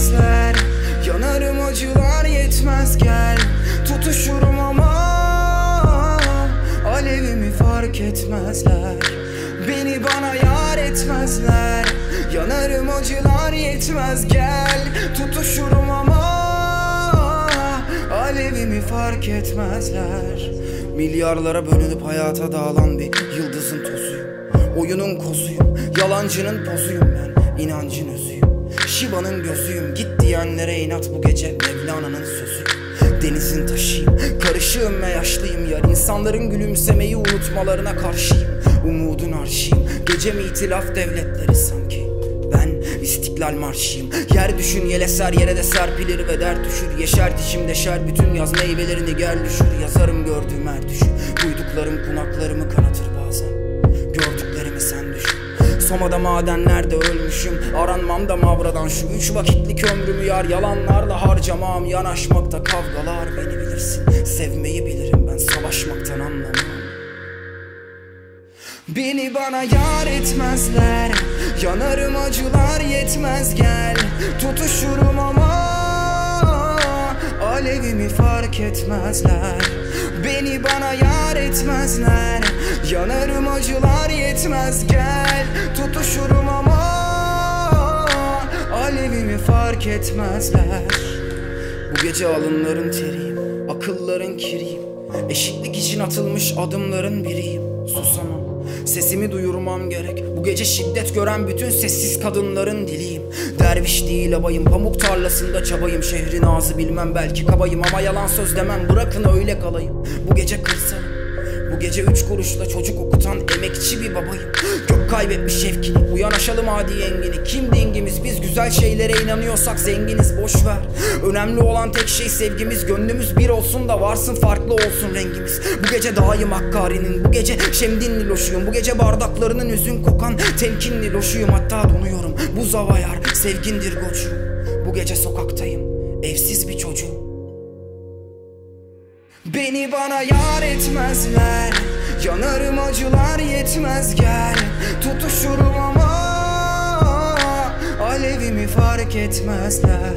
bilmezler Yanarım acılar yetmez gel. Tutuşurum ama Alevimi fark etmezler. Beni bana yar etmezler. Yanarım acılar yetmez gel. Tutuşurum ama Alevimi fark etmezler. Milyarlara bölünüp hayata dağılan bir yıldızın tozuyum. Oyunun kozuyum, yalancının pozuyum ben. İnancın özüyüm. Şiva'nın gözüyüm. Git diyenlere inat bu gece Mevlana'nın sözü. Denizin taşıyım. Karışığım ve yaşlıyım. Yar insanların gülümsemeyi unutmalarına karşıyım. Umudun arşıyım Gecem itilaf devletleri sanki? Ben istiklal marşıyım. Yer düşün yel eser yere de serpilir ve dert düşür. Yeşer dişim deşer bütün yaz meyvelerini gel düşür. Yazarım gördüğüm her düşün Duyduklarım kulaklarımı kanatır bazen Soma'da madenlerde ölmüşüm. Aranmam da mavradan. Şu üç vakitlik ömrümü yar Yalanlarla harcamam. Yanaşmakta kavgalar beni bilirsin. Sevmeyi bilirim ben savaşmaktan anlamam. Beni bana yar etmezler. Yanarım acılar yetmez gel. Tutuşurum ama Alevimi fark etmezler. Beni bana yar etmezler Yanarım acılar yetmez gel. Tutuşurum ama Alevimi fark etmezler. Bu gece alınların teriyim, akılların kiriyim. Eşitlik için atılmış adımların biriyim. Susamam, sesimi duyurmam gerek. Bu gece şiddet gören bütün sessiz kadınların diliyim. Derviş değil abayım, pamuk tarlasında çabayım. Şehrin ağzı bilmem belki kabayım. Ama yalan söz demem, bırakın öyle kalayım. Bu gece kırsalım bu gece üç kuruşla çocuk okutan emekçi bir babayım. Gök kaybetmiş şevkini Uyan aşalım adi yengini. Kim dengimiz? Biz güzel şeylere inanıyorsak zenginiz boş ver. Önemli olan tek şey sevgimiz. Gönlümüz bir olsun da varsın farklı olsun rengimiz. Bu gece dayım Hakkari'nin Bu gece Şemdinli loşuyum. Bu gece bardaklarının üzün kokan Temkinli loşuyum. Hatta donuyorum. Buz hava yar sevgindir goçum Bu gece sokaktayım. Evsiz bir çocuğum Beni bana yar etmezler. Yanarım acılar yetmez gel. Tutuşurum ama Alevimi fark etmezler.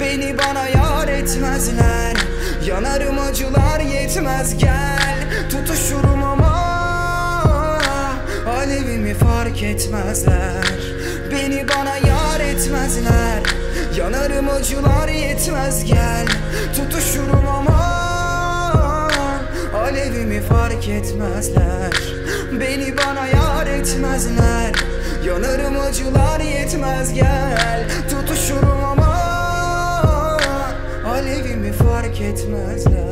Beni bana yar etmezler. Yanarım acılar yetmez gel. Tutuşurum ama Alevimi fark etmezler. Beni bana yar etmezler. Yanarım acılar yetmez gel. Tutuşurum ama Alevimi fark etmezler. Beni bana yar etmezler. Yanarım acılar yetmez gel. Tutuşurum ama Alevimi fark etmezler